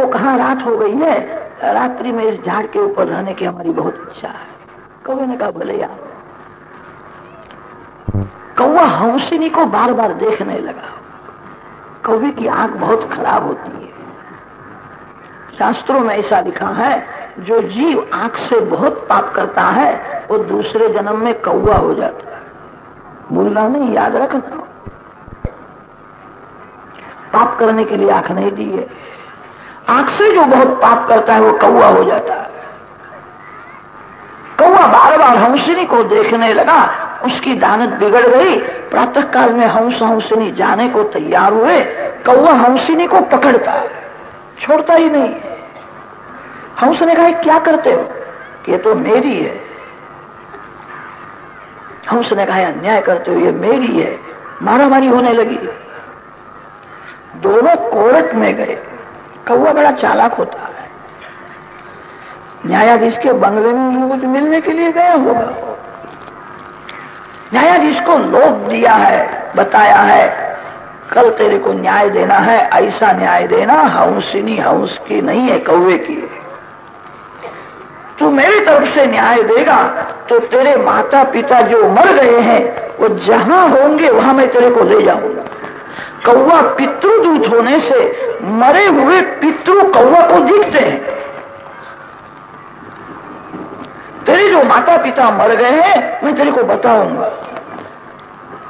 को कहा रात हो गई है। रात्रि में इस झाड़ के ऊपर रहने की हमारी बहुत इच्छा है। कौवे ने कहा, भले यार। कौवा हंसिनी को बार बार देखने लगा। कौवे की आँख बहुत खराब होती है। शास्त्रों में ऐसा लिखा है, जो जीव आँख से बहुत पाप करता है, वो दूसरे जन्म में कौवा हो जाता है। भूलना नहीं, याद रखना। पाप करने के लिए आँख नहीं दी है। आँख से जो बहुत पाप करता है, वो कौआ हो जाता है। कौआ बार बार हंसिनी को देखने लगा, उसकी दानत बिगड़ गई। प्रातः काल में हंस हंसिनी जाने को तैयार हुए कौआ हंसिनी को पकड़ता है, छोड़ता ही नहीं हंस ने कहा क्या करते हो? ये तो मेरी है। हंस ने कहा अन्याय करते हो, ये मेरी है। मारामारी होने लगी। दोनों कोर्ट में गए। कौआ बड़ा चालाक होता है। न्यायाधीश के बंगले में कुछ मिलने के लिए गया होगा न्यायाधीश को लोभ दिया है, बताया है, कल तेरे को न्याय देना है, ऐसा न्याय देना, हंसिनी हंस की नहीं है, कौवे की है। तू मेरी तरफ़ से न्याय देगा तो तेरे माता पिता जो मर गए हैं, वो जहाँ होंगे, वहाँ मैं तेरे को ले जाऊँगा। कौवा पितृदूत होने से मरे हुए पितृ कौवा को दिखते हैं। तेरे जो माता पिता मर गए हैं, मैं तेरे को बताऊँगा।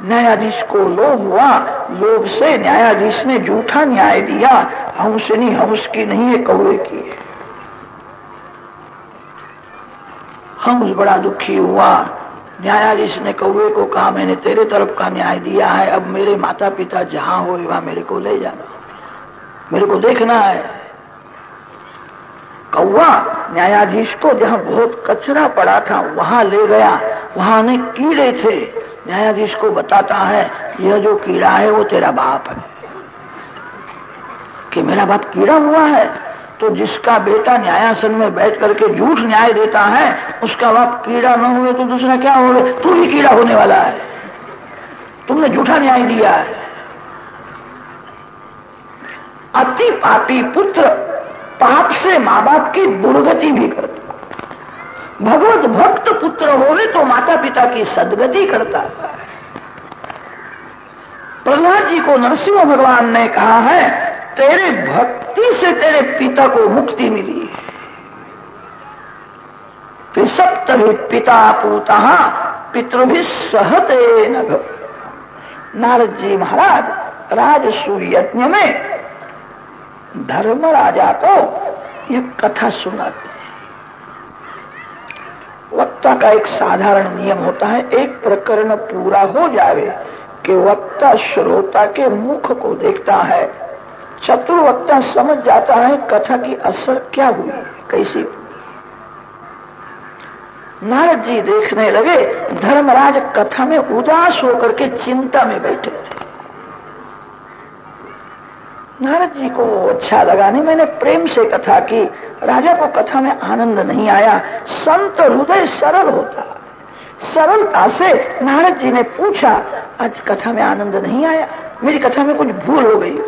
न्यायाधीश को लोभ हुआ लोभ से न्यायाधीश ने झूठा न्याय दिया हंसनी हंस की नहीं है कौवे की है। हंस बड़ा दुखी हुआ न्यायाधीश ने कौए को कहा, मैंने तेरे तरफ़ का न्याय दिया है, अब मेरे माता पिता जहाँ हो, वहाँ मेरे को ले जाना। मेरे को देखना है। कौआ न्यायाधीश को जहाँ बहुत कचरा पड़ा था, वहाँ ले गया। वहाँ अनेक कीड़े थे। न्यायाधीश को बताता है, यह जो कीड़ा है, वो तेरा बाप है। कि मेरा बाप कीड़ा हुआ है? तो जिसका बेटा न्यायासन में बैठ करके झूठ न्याय देता है, उसका बाप कीड़ा न हुए तो दूसरा क्या हो तू ही कीड़ा होने वाला है। तुमने झूठा न्याय दिया है। अति पापी पुत्र पाप से माँ बाप की दुर्गति भी करता भगवत भक्त पुत्र होवे तो माता पिता की सदगति करता है। प्रहलाद जी को नरसिंह भगवान ने कहा है तेरे भक्ति से तेरे पिता को मुक्ति मिली है। त्रिसप्तभि पिता पूता पितृभि सहते नग नारद जी महाराज, राजसू यज्ञ में धर्म राजा को ये कथा सुनाते हैं। वक्ता का एक साधारण नियम होता है, एक प्रकरण पूरा हो जावे कि वक्ता श्रोता के मुख को देखता है चतुर्वक्ता समझ जाता है कथा की असर क्या हुई, कैसी नारद जी देखने लगे, धर्मराज कथा में उदास होकर के चिंता में बैठे थे। नारद जी को अच्छा लगा नहीं, मैंने प्रेम से कथा की, राजा को कथा में आनंद नहीं आया, संत हृदय सरल होता। सरलता से नारद जी ने पूछा, आज कथा में आनंद नहीं आया, मेरी कथा में कुछ भूल हो गई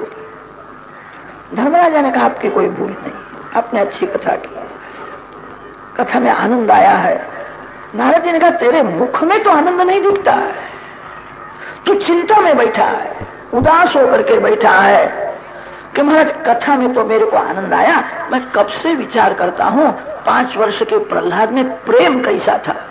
धर्मराजा ने कहा, आपकी कोई भूल नहीं, आपने अच्छी कथा की। कथा में आनंद आया है। नारद जी ने कहा, तेरे मुख में तो आनंद नहीं दिखता है। तू चिंता में बैठा है, उदास होकर के बैठा है। कि महाराज, कथा में तो मेरे को आनंद आया। मैं कब से विचार करता हूँ, पाँच वर्ष के प्रहलाद में प्रेम कैसा था।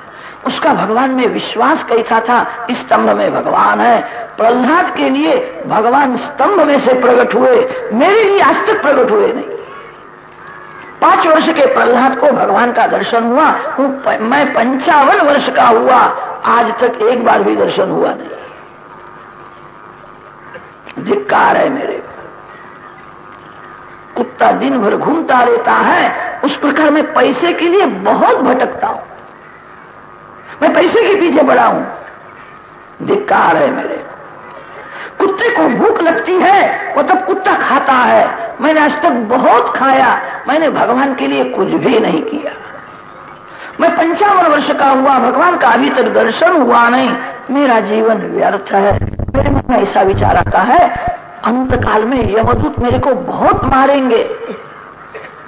उसका भगवान में विश्वास कैसा था स्तंभ में भगवान है। प्रहलाद के लिए भगवान स्तंभ में से प्रकट हुए, मेरे लिए आज तक प्रकट हुए नहीं। पाँच वर्ष के प्रहलाद को भगवान का दर्शन हुआ मैं पंचावन वर्ष का हुआ, आज तक एक बार भी दर्शन हुआ नहीं। धिक्कार है मेरे। कुत्ता दिन भर घूमता रहता है, उस प्रकार मैं पैसे के लिए बहुत भटकता हूँ। मैं पैसे के पीछे बड़ा हूँ। धिक्कार है मेरे। कुत्ते को भूख लगती है, वो तब कुत्ता खाता है। मैंने आज तक बहुत खाया, मैंने भगवान के लिए कुछ भी नहीं किया। मैं पंचावन वर्ष का हुआ, भगवान का अभी तक दर्शन हुआ नहीं। मेरा जीवन व्यर्थ है। मेरे मन में ऐसा विचार आता है अंत काल में यमदूत मेरे को बहुत मारेंगे।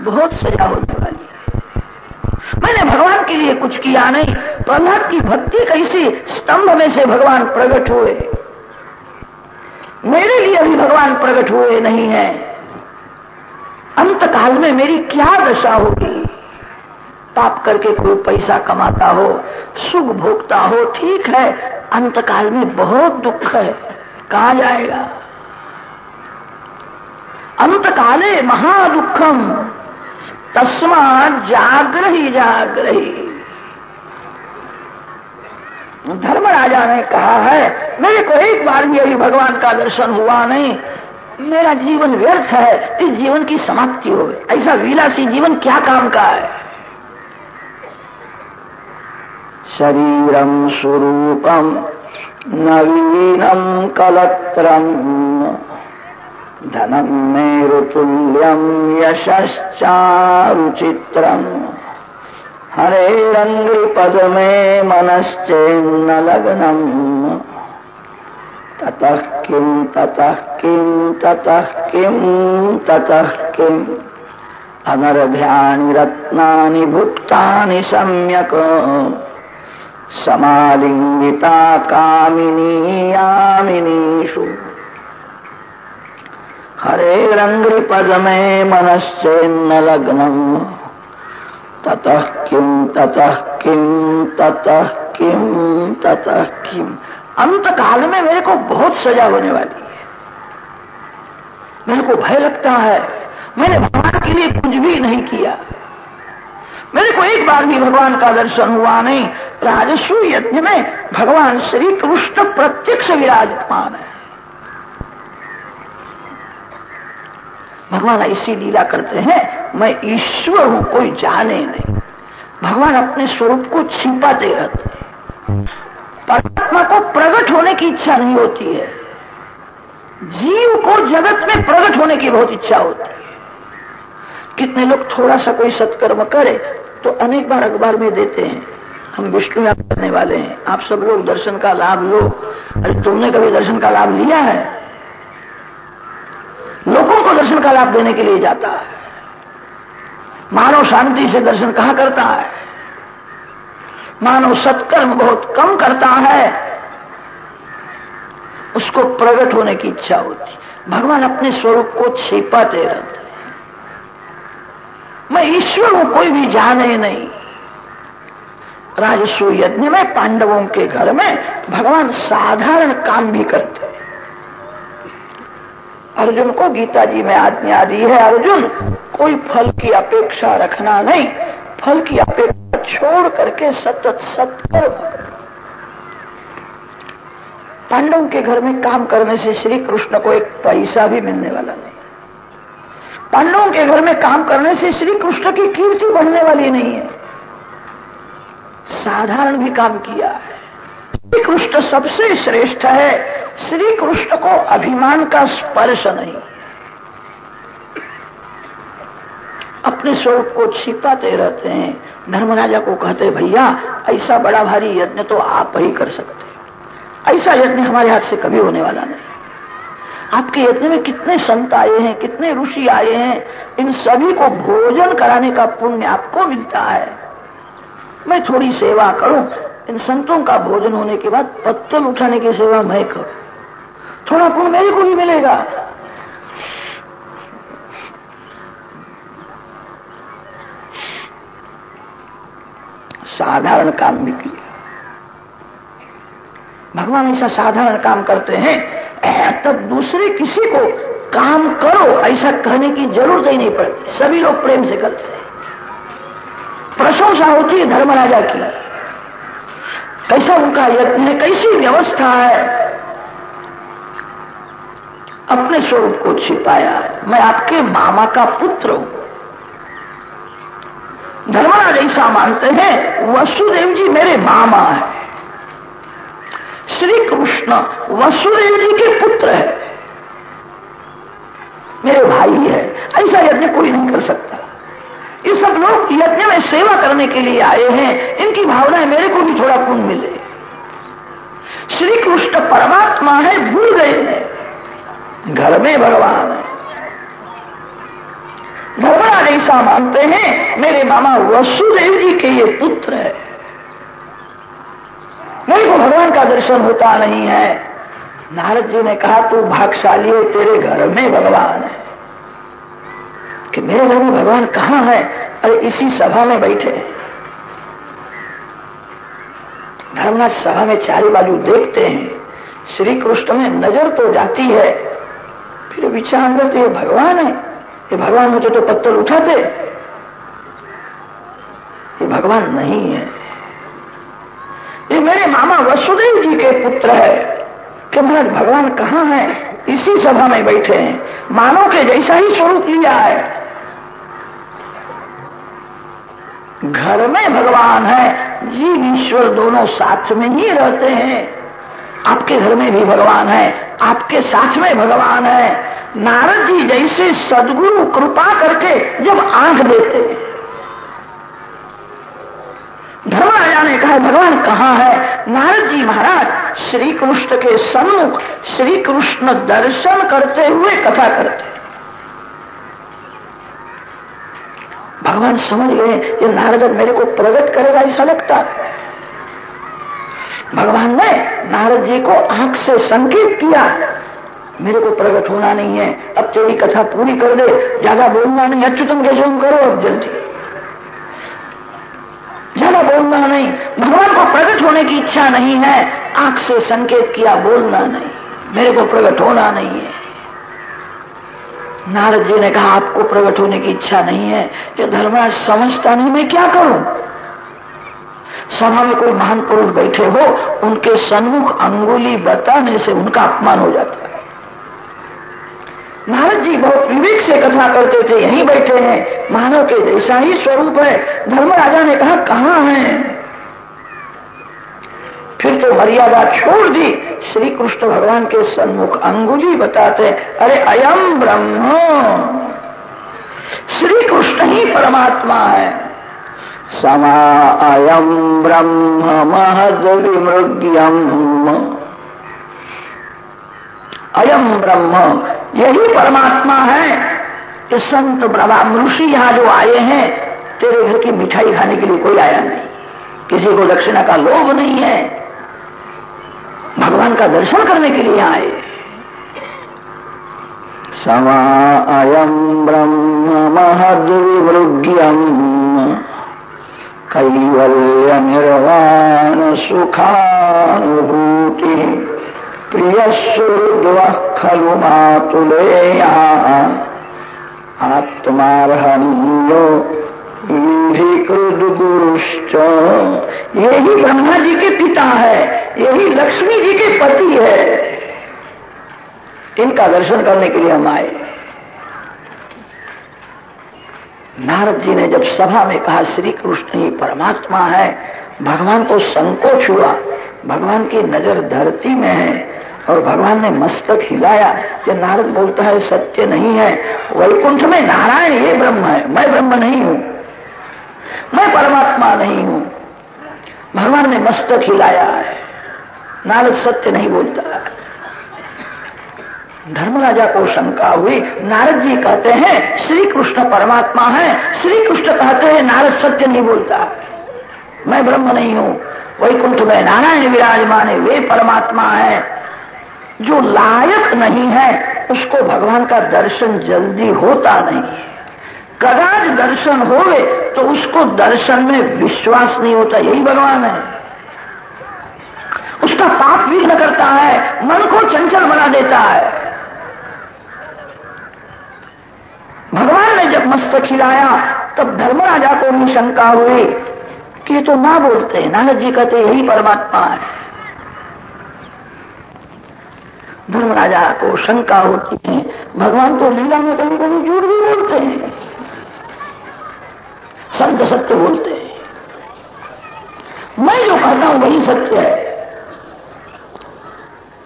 बहुत सजा होने वाली मैंने भगवान के लिए कुछ किया नहीं। प्रहलाद की भक्ति कैसी स्तंभ में से भगवान प्रकट हुए। मेरे लिए भी भगवान प्रकट हुए नहीं है। अंत काल में मेरी क्या दशा होगी? पाप करके कोई पैसा कमाता हो, सुख भोगता हो, ठीक है अंत काल में बहुत दुख है। कहा जाएगा? अंत काले महादुखम। तस्मा जागरही धर्म राजा ने कहा है, मेरे को एक बार भी अभी भगवान का दर्शन हुआ नहीं। मेरा जीवन व्यर्थ है, इस जीवन की समाप्ति हो ऐसा विलासी जीवन क्या काम का है? शरीरम स्वरूपम नवीनम कलत्रम धनम मेरुतुल्यम यशश्चारुचित्रम। हरे रंगी पद में मनश्चेन्न लग्नम ततः किम ततः किम ततः किम ततः किम अनर्ध्यानि रत्नानि भुक्तानि सम्यक्। समालिङ्गिता कामिनी यामिनीषु। हरे रङ्ग्रिपद में मनश्चेन्न लग्नम्। ततः किम ततः किम ततः किम ततः किम। अंत काल में मेरे को बहुत सजा होने वाली है। मेरे को भय लगता है। मैंने भगवान के लिए कुछ भी नहीं किया। मेरे को एक बार भी भगवान का दर्शन हुआ नहीं। राजस्व यज्ञ में भगवान श्री कृष्ण प्रत्यक्ष विराजमान है। भगवान ऐसी लीला करते हैं, मैं ईश्वर हूँ, कोई जाने नहीं। भगवान अपने स्वरूप को छिपाते रहते हैं। परमात्मा को प्रकट होने की इच्छा नहीं होती है। जीव को जगत में प्रकट होने की बहुत इच्छा होती है। कितने लोग थोड़ा सा कोई सत्कर्म करे तो अनेक बार अखबार में देते हैं। हम विष्णु याद करने वाले हैं। आप सब लोग दर्शन का लाभ लो। अरे तुमने कभी दर्शन का लाभ लिया है? लोगों को दर्शन का लाभ देने के लिए जाता है। मानव शांति से दर्शन कहाँ करता है? मानव सत्कर्म बहुत कम करता है। उसको प्रकट होने की इच्छा होती। भगवान अपने स्वरूप को छिपाते रहते मैं ईश्वर हूँ, कोई भी जाने नहीं। राजस्व यज्ञ में, पांडवों के घर में भगवान साधारण काम भी करते अर्जुन को गीता जी में आज्ञा दी है, अर्जुन, कोई फल की अपेक्षा रखना नहीं। फल की अपेक्षा छोड़ करके सतत सत्कर्म पांडवों के घर में काम करने से श्री कृष्ण को एक पैसा भी मिलने वाला नहीं। पांडवों के घर में काम करने से श्री कृष्ण की कीर्ति बढ़ने वाली नहीं है। साधारण भी काम किया है। श्री कृष्ण सबसे श्रेष्ठ है। श्री कृष्ण को अभिमान का स्पर्श नहीं। अपने स्वरूप को छिपाते रहते हैं। धर्मराजा को कहते भैया, ऐसा बड़ा भारी यज्ञ तो आप ही कर सकते ऐसा यज्ञ हमारे हाथ से कभी होने वाला नहीं। आपके यज्ञ में कितने संत आए हैं, कितने ऋषि आए हैं। इन सभी को भोजन कराने का पुण्य आपको मिलता है। मैं थोड़ी सेवा करूँ इन संतों का भोजन होने के बाद पत्तल उठाने की सेवा मैं करूँ। थोड़ा पुण्य मेरे को भी मिलेगा। साधारण काम भी किया। भगवान ऐसा साधारण काम करते हैं तब दूसरे किसी को काम करो, ऐसा कहने की ज़रूरत ही नहीं पड़ती। सभी लोग प्रेम से करते हैं। प्रशंसा होती है, धर्मराजा की। कैसा उनका यत्न है कैसी व्यवस्था है? अपने स्वरूप को छिपाया। है मैं आपके मामा का पुत्र हूँ। धर्मराज ऐसा मानते हैं, वसुदेव जी मेरे मामा है। श्री कृष्ण वसुदेव जी के पुत्र है। मेरे भाई है। ऐसा यज्ञ कोई नहीं कर सकता। यज्ञ में सेवा करने के लिए आए हैं। इनकी भावना है मेरे को भी थोड़ा पुण्य मिले। श्री कृष्ण परमात्मा है, भूल गए हैं। घर में भगवान है। धर्मराज ऐसा मानते हैं, मेरे मामा वसुदेव जी के ये पुत्र है। मेरे को भगवान का दर्शन होता नहीं है। नारद जी ने कहा, तू भागशाली है, तेरे घर में भगवान है। कि मेरे घर में भगवान कहाँ है? अरे इसी सभा में बैठे। धर्मराज सभा में चारे बाजू देखते हैं। श्री कृष्ण में नज़र तो जाती है, फिर विचार करते ये भगवान है। ये भगवान होते तो पत्थर उठाते। ये भगवान नहीं है। ये मेरे मामा वसुदेव जी के पुत्र है। कि महाराज, भगवान कहाँ है? इसी सभा में बैठे हैं। मानव के जैसा ही स्वरूप लिया है। घर में भगवान है। जीव ईश्वर दोनों साथ में ही रहते हैं। आपके घर में भी भगवान है, आपके साथ में भगवान है। नारद जी जैसे सदगुरु कृपा करके जब आँख देते धर्मराजा ने कहा, भगवान कहाँ है? नारद जी महाराज श्री कृष्ण के सन्मुख श्री कृष्ण दर्शन करते हुए कथा करते भगवान समझ गए ये नारद मेरे को प्रकट करेगा, ऐसा लगता है। भगवान ने नारद जी को आँख से संकेत किया, मेरे को प्रकट होना नहीं है, अब तेरी कथा पूरी कर दे, ज़्यादा बोलना नहीं, अच्युतम के जोम करो अब जल्दी। ज़्यादा बोलना नहीं, भगवान को प्रकट होने की इच्छा नहीं है, आँख से संकेत किया, बोलना नहीं, मेरे को प्रकट होना नहीं है। नारद जी ने कहा, आपको प्रकट होने की इच्छा नहीं है ये धर्मराज समझता नहीं, मैं क्या करूँ? सभा में कोई महान पुरुष बैठे हो, उनके सन्मुख अंगुली बताने से उनका अपमान हो जाता है। नारद जी बहुत विवेक से कथा करते थे, यहीं बैठे हैं। मानव के जैसा ही स्वरूप है। धर्मराजा ने कहा, कहाँ है? फिर तो मर्यादा छोड़ दी। श्री कृष्ण भगवान के सन्मुख अंगुली बताते अरे अयम ब्रह्म। श्री कृष्ण ही परमात्मा है। समा अयम ब्रह्म महद विमृग्यम अयम ब्रह्म, यही परमात्मा है। कि संत ब्रह्मा ऋषि यहाँ जो आए हैं, तेरे घर की मिठाई खाने के लिए कोई आया नहीं। किसी को दक्षिणा का लोभ नहीं है। भगवान का दर्शन करने के लिए आए। समा अयम ब्रह्म महद विमृग्यम कैवल्य निर्वाण सुखानुभूति प्रियस्व खलु मातुलेया। आत्मारहणीयो विधिकृत गुरुश्च यही ब्रह्मा जी के पिता है, यही लक्ष्मी जी के पति है। इनका दर्शन करने के लिए हम आए। नारद जी ने जब सभा में कहा, श्री कृष्ण ही परमात्मा है, भगवान को संकोच हुआ। भगवान की नज़र धरती में है और भगवान ने मस्तक हिलाया। कि नारद बोलता है, सत्य नहीं है। वैकुंठ में, नारायण, ये ब्रह्म है, मैं ब्रह्म नहीं हूँ। मैं परमात्मा नहीं हूँ। भगवान ने मस्तक हिलाया है। नारद सत्य नहीं बोलता। धर्मराजा को शंका हुई। नारद जी कहते हैं श्री कृष्ण परमात्मा है। श्री कृष्ण कहते हैं, नारद सत्य नहीं बोलता। मैं ब्रह्म नहीं हूँ। वैकुंठ में नारायण विराजमान है, वे परमात्मा है। जो लायक नहीं है, उसको भगवान का दर्शन जल्दी होता नहीं। है कदाच दर्शन होवे तो उसको दर्शन में विश्वास नहीं होता, यही भगवान है। उसका पाप विघ्न करता है, मन को चंचल बना देता है। भगवान ने जब मस्तक खिलाया तब धर्मराजा को भी शंका हुई कि ये तो ना बोलते नानक जी कहते, यही परमात्मा है। धर्मराजा को शंका होती है, भगवान तो लीला में कभी कभी झूठ भी बोलते हैं। संत सत्य बोलते हैं। मैं जो कहता हूँ वही सत्य है।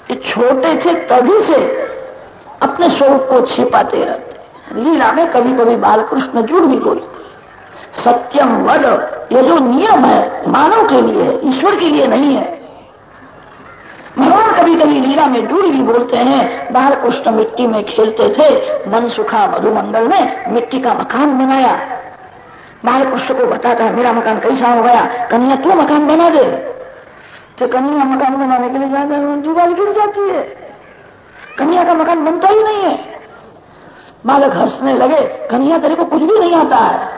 ये छोटे थे तभी से अपने स्वरूप को छिपाते रहते लीला में कभी कभी बालकृष्ण झूठ भी बोलते सत्यम वद, ये जो नियम है, मानव के लिए है, ईश्वर के लिए नहीं है। भगवान कभी कभी लीला में दूर भी बोलते हैं बाल कृष्ण मिट्टी में खेलते थे, मन सुखा मधुमंगल में मिट्टी का मकान बनाया। बाल कृष्ण को बताता है, मेरा मकान कैसा हो गया? कन्या तू मकान बना दे? तो कन्या मकान बनाने के लिए जाता है जुगाड़ गिर जाती है। कन्या का मकान बनता ही नहीं है। बालक हंसने लगे, कन्या तेरे को कुछ भी नहीं आता है।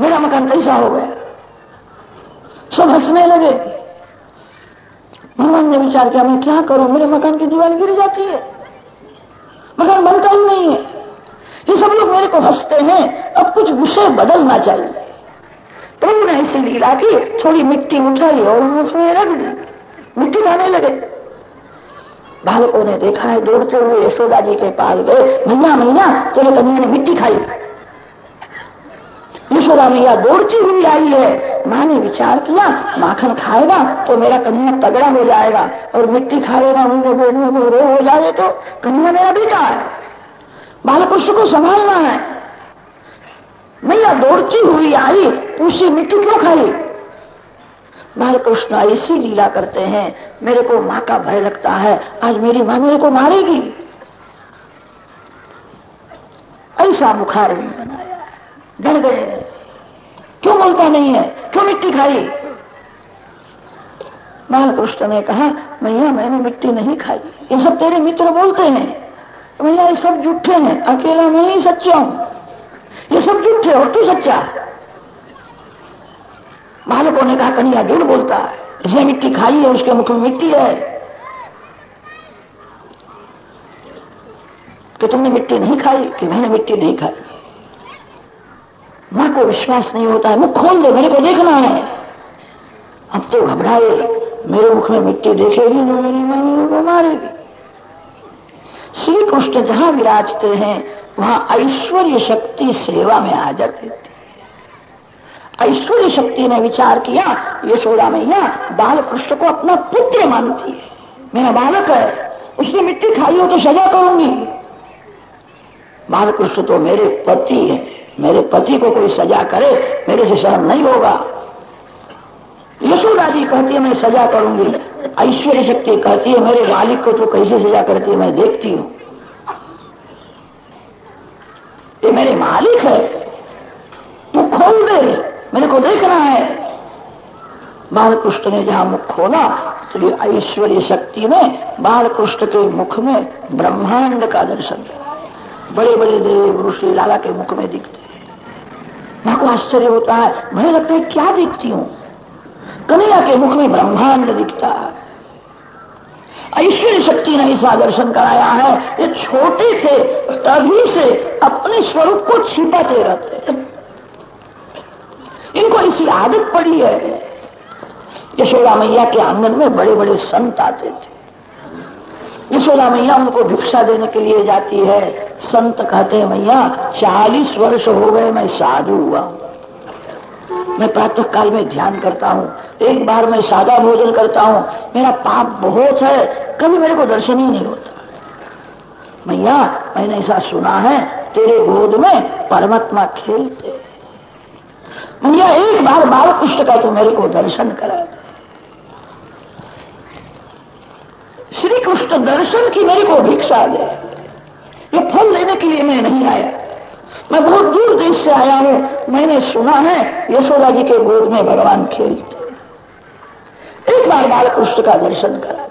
मेरा मकान कैसा हो गया? सब हंसने लगे। भगवान ने विचार किया, मैं क्या करूँ? मेरे मकान की दीवार गिर जाती है। मकान बनता ही नहीं है। ये सब लोग मेरे को हँसते हैं। अब कुछ विषय बदलना चाहिए। तो ने ऐसी लीला की, थोड़ी मिट्टी उठाई और उसमें रख दी। मिट्टी खाने लगे। बालकों ने देखा है, दौड़ते हुए यशोदा जी के पास गए। मैया मैया चलो कन्या ने मिट्टी खाई। यशोदा मैया दौड़ती हुई आई है। माँ ने विचार किया, माखन खाएगा तो मेरा कन्या तगड़ा हो जाएगा और मिट्टी खाएगा उनके पेट में रो हो जाए तो कन्या मेरा बेटा है। बालकृष्ण को संभालना है। मैया दौड़ती हुई आई, पूछी, मिट्टी क्यों खाई? बालकृष्ण ऐसी लीला करते हैं, मेरे को माँ का भय लगता है, आज मेरी माँ मेरे को मारेगी। ऐसा मुखार बनाया डर गए क्यों बोलता नहीं है? क्यों मिट्टी खाई? बालकृष्ण ने कहा, मैया, मैंने मिट्टी नहीं खाई। ये सब तेरे मित्र बोलते हैं। भैया, ये सब झूठे हैं। अकेला मैं ही सच्चा हूँ। ये सब झूठे और तू सच्चा? बालकों ने कहा कन्या झूठ बोलता है। जिसने मिट्टी खाई है, उसके मुख में मिट्टी है। कि तुमने मिट्टी नहीं खाई, कि मैंने मिट्टी नहीं खाई। माँ को विश्वास नहीं होता है। मुख खोल दे, मेरे को देखना है। अब तो घबराए। मेरे मुख में मिट्टी देखेगी तो मेरी माँ मेरे को मारेगी। श्री कृष्ण जहाँ विराजते हैं, वहाँ ऐश्वर्य शक्ति सेवा में हाजर देती ऐश्वर्य शक्ति ने विचार किया, यशोदा मैया बाल कृष्ण को अपना पुत्र मानती है। मेरा बालक है, उसने मिट्टी खाई हो तो सजा करूँगी। बालकृष्ण तो मेरे पति है, मेरे पति को कोई सजा करे, मेरे से सहन नहीं होगा। यशोदा जी कहती है, मैं सजा करूँगी। ऐश्वर्य शक्ति कहती है, मेरे मालिक को तो कैसे सजा करती है? मैं देखती हूँ। ये मेरे मालिक है। तू खोल दे। मेरे को देखना है। बालकृष्ण ने जहाँ मुख खोला तो ये ऐश्वर्य शक्ति ने बालकृष्ण के मुख में ब्रह्मांड का दर्शन किया। बड़े बड़े देव ऋषि लाला के मुख में दिखते माँ को आश्चर्य होता है, मुझे लगता है क्या दिखती हूँ? कन्हैया के मुख में ब्रह्मांड दिखता है। ऐश्वर्य शक्ति ने इसका दर्शन कराया है। ये छोटे थे तभी से अपने स्वरूप को छिपाते रहते इनको ऐसी आदत पड़ी है। यशोदा मैया के आँगन में बड़े बड़े संत आते थे। यशोदा मैया उनको भिक्षा देने के लिए जाती है। संत कहते हैं, मैया, चालीस वर्ष हो गए, मैं साधु हुआ हूँ। मैं प्रातः काल में ध्यान करता हूँ, एक बार मैं सादा भोजन करता हूँ, मेरा पाप बहुत है, कभी मेरे को दर्शन ही नहीं होता। मैया, मैंने ऐसा सुना है, तेरे गोद में परमात्मा खेलते मैया, एक बार बाल पुष्ट का तो मेरे को दर्शन करा श्री कृष्ण दर्शन की मेरे को भिक्षा दे। ये फल लेने के लिए मैं नहीं आया। मैं बहुत दूर देश से आया हूँ। मैंने सुना है, यशोदा जी के गोद में भगवान खेलते एक बार बालकृष्ण का दर्शन करा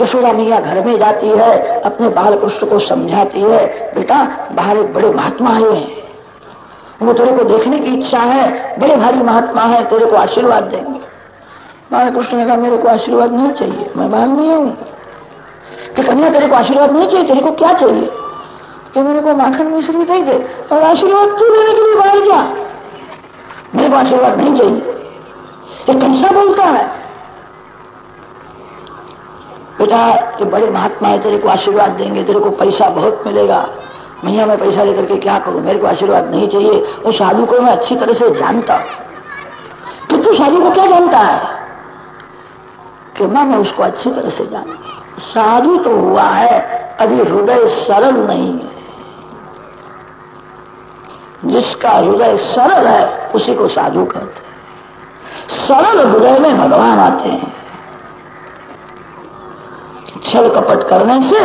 यशोदा मैया घर में जाती है, अपने बालकृष्ण को समझाती है, बेटा, बाहर एक बड़े महात्मा आए हैं। वो तेरे को देखने की इच्छा है, बड़े भारी महात्मा है, तेरे को आशीर्वाद देंगे। बालकृष्ण ने कहा, मेरे को आशीर्वाद नहीं चाहिए, मैं बाहर नहीं हूँ कि कन्या तेरे को आशीर्वाद नहीं चाहिए, तेरे को क्या चाहिए? कि मेरे को माखन मिश्री दे दे और आशीर्वाद क्यों देने के लिए बाहर जा मेरे को आशीर्वाद नहीं चाहिए। ये कैसा बोलता है? बेटा, ये बड़े महात्मा है, तेरे को आशीर्वाद देंगे, तेरे को पैसा बहुत मिलेगा। मैया, मैं पैसा लेकर के क्या करूँ? मेरे को आशीर्वाद नहीं चाहिए। उस साधु को मैं अच्छी तरह से जानता कि तू साधु को क्या जानता है? कि माँ, मैं उसको अच्छी तरह से जानता साधु तो हुआ है, अभी हृदय सरल नहीं है। जिसका हृदय सरल है, उसी को साधु कहते हैं। सरल हृदय में भगवान आते हैं। छल कपट करने से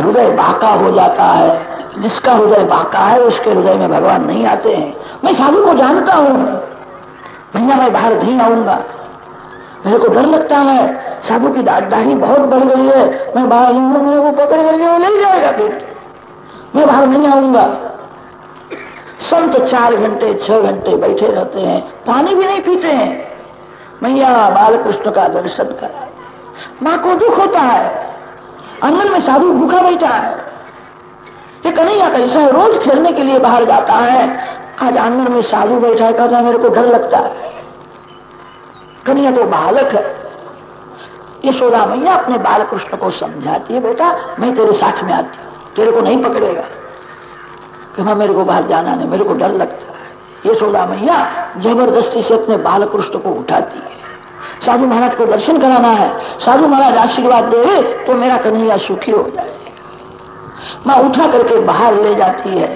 हृदय बाका हो जाता है। जिसका हृदय बाका है, उसके हृदय में भगवान नहीं आते हैं। मैं साधु को जानता हूँ। भैया मैं बाहर नहीं आऊँगा। मेरे को डर लगता है। साधु की दाढ़ी बहुत बढ़ गई है। मैं बाहर नहीं मेरे को पकड़ करके वो ले जाएगा फिर। मैं बाहर नहीं आऊँगा। संत चार घंटे, छह घंटे बैठे रहते हैं, पानी भी नहीं पीते हैं। मैया बालकृष्ण का दर्शन करा। माँ को दुख होता है। आँगन में साधु भूखा बैठा है। ये कन्हैया कैसा है रोज खेलने के लिए बाहर जाता है। आज आँगन में साधु बैठा है, कहता मेरे को डर लगता है। कन्हैया तो बालक है। ये यशोदा मैया अपने बालकृष्ण को समझाती है, बेटा, मैं तेरे साथ में आती हूँ। तेरे को नहीं पकड़ेगा। कि मैं मेरे को बाहर जाना नहीं, मेरे को डर लगता है। यशोदा मैया ज़बरदस्ती से अपने बालकृष्ण को उठाती है। साधु महाराज को दर्शन कराना है। साधु महाराज आशीर्वाद दे तो मेरा कन्हैया सुखी हो जाए। माँ उठा करके बाहर ले जाती है।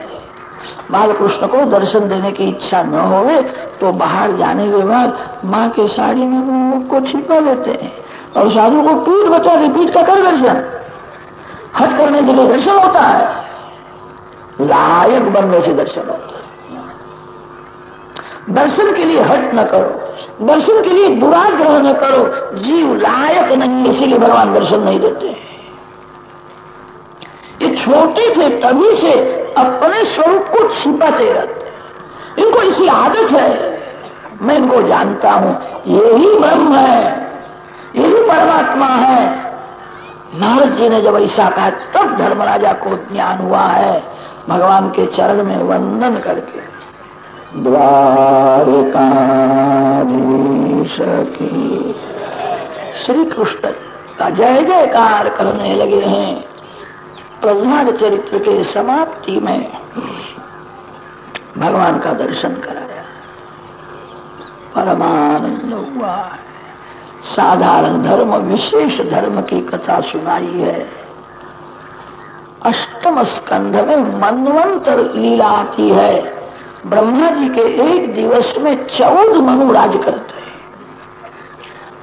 बालकृष्ण को दर्शन देने की इच्छा न होवे तो बाहर जाने के बाद माँ के साड़ी में मुख को छिपा लेते हैं और साधु को पीठ बचा दे पीठ का कर दर्शन। हट करने के लिए दर्शन होता है। लायक बनने से दर्शन होता है। दर्शन के लिए हट न करो। दर्शन के लिए दुराग्रह न करो। जीव लायक नहीं, इसीलिए भगवान दर्शन नहीं देते। ये छोटे थे, तभी से अपने स्वरूप को छिपाते रहते इनको इसी आदत है। मैं इनको जानता हूँ। यही ब्रह्म है। यही परमात्मा है। नारद जी ने जब ऐसा कहा, तब धर्मराजा को ज्ञान हुआ है। भगवान के चरण में वंदन करके द्वारिकाधीश श्री कृष्ण का जय जयकार करने लगे हैं। प्रहलाद चरित्र के समाप्ति में भगवान का दर्शन कराया। परमानंद हुआ साधारण धर्म, विशेष धर्म की कथा सुनाई है। अष्टम स्कंध में मनवंतर लीला आती है। ब्रह्मा जी के एक दिवस में चौदह मनु राज करते हैं।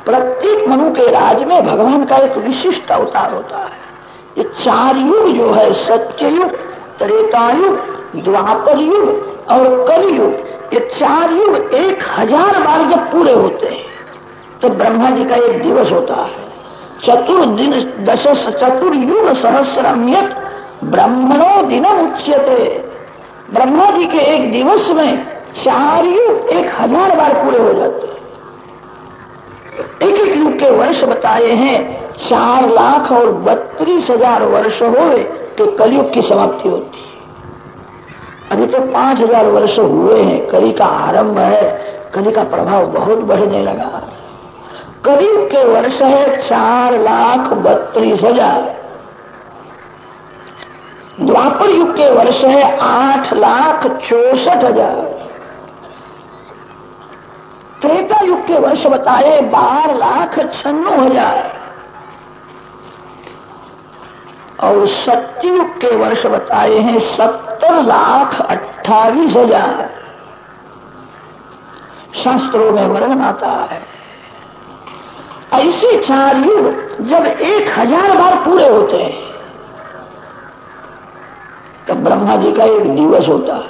प्रत्येक मनु के राज में भगवान का एक विशिष्ट अवतार होता है। ये चार युग जो है सत्य युग त्रेता युग द्वापर युग और कलयुग, ये चार युग एक हज़ार बार जब पूरे होते हैं तो ब्रह्मा जी का एक दिवस होता है। चतुर्दिन दश चतुर्युग सहस्रम्यत ब्रह्मणो दिनम उच्यते। ब्रह्मा जी के एक दिवस में चार युग एक हज़ार बार पूरे हो जाते एक एक युग के वर्ष बताए हैं, चार लाख और बत्तीस हज़ार वर्ष हो तो कलयुग की समाप्ति होती है। अभी तो पाँच हज़ार वर्ष हुए हैं, कली का आरंभ है, कली का प्रभाव बहुत बढ़ने लगा। कलयुग के वर्ष है चार लाख बत्तीस हज़ार। द्वापर युग के वर्ष है, आठ लाख चौसठ हज़ार। त्रेता युग के वर्ष बताए बारह लाख छन्नू हज़ार। और सत्ययुग के वर्ष बताए हैं, सत्तर लाख अट्ठाईस हज़ार। शास्त्रों में वर्णन आता है। ऐसे चार युग जब एक हज़ार बार पूरे होते हैं। तब ब्रह्मा जी का एक दिवस होता है।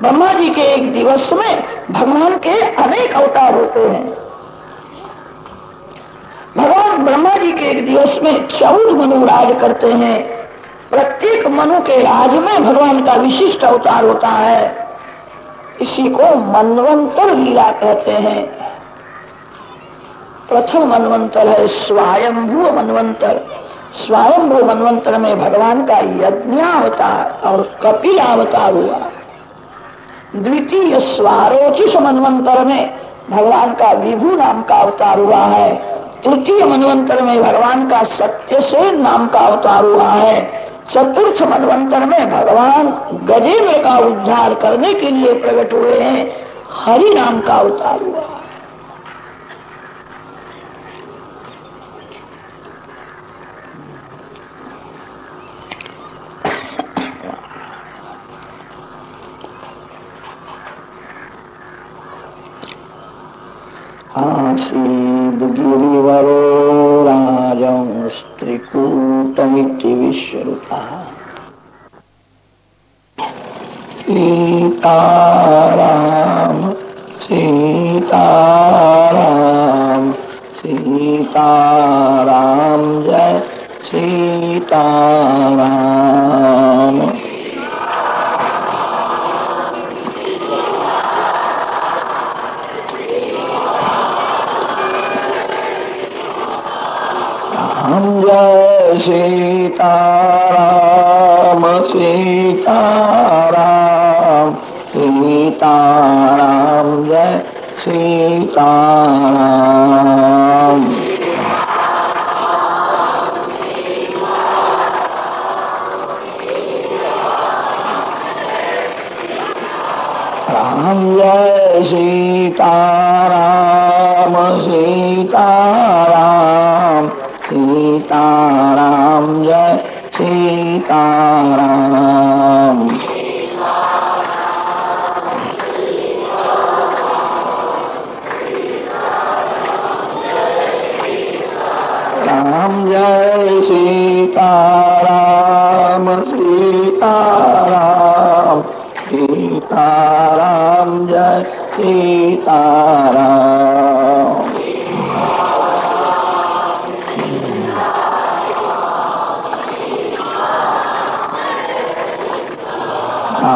ब्रह्मा जी के एक दिवस में भगवान के अनेक अवतार होते हैं। भगवान ब्रह्मा जी के एक दिवस में चौदह मनु राज करते हैं। प्रत्येक मनु के राज में भगवान का विशिष्ट अवतार होता है। इसी को मनवंतर लीला कहते हैं। प्रथम मनवंतर है, स्वायंभू मनवंतर। स्वयंभू मनवंतर में भगवान का यज्ञ यज्ञावतार और कपिल अवतार हुआ। द्वितीय स्वारोचिस मनवंतर में भगवान का विभु नाम का अवतार हुआ है। तृतीय मनवंतर में भगवान का सत्य से नाम का अवतार हुआ है। चतुर्थ मनवंतर में भगवान गजेंद्र का उद्धार करने के लिए प्रकट हुए हैं। हरि नाम का अवतार हुआ। है आसीद गिरिवरो राम विश्रुता। सीताराम सीताराम सीताराम। जय सीताराम सीताराम सीताराम जय सीताराम। राम जय सीताराम सीताराम। सीताराम जय सीताराम। राम जय सीताराम सीताराम सीताराम जय सीताराम।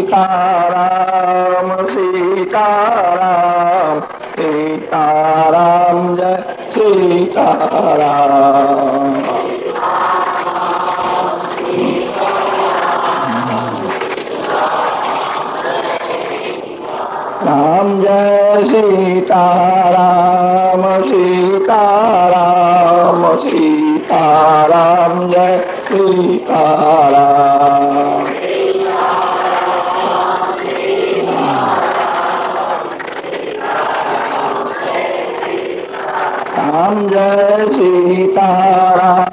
सीताराम सीताराम सीताराम जय सीताराम। राम जय सीताराम। राम जय सीताराम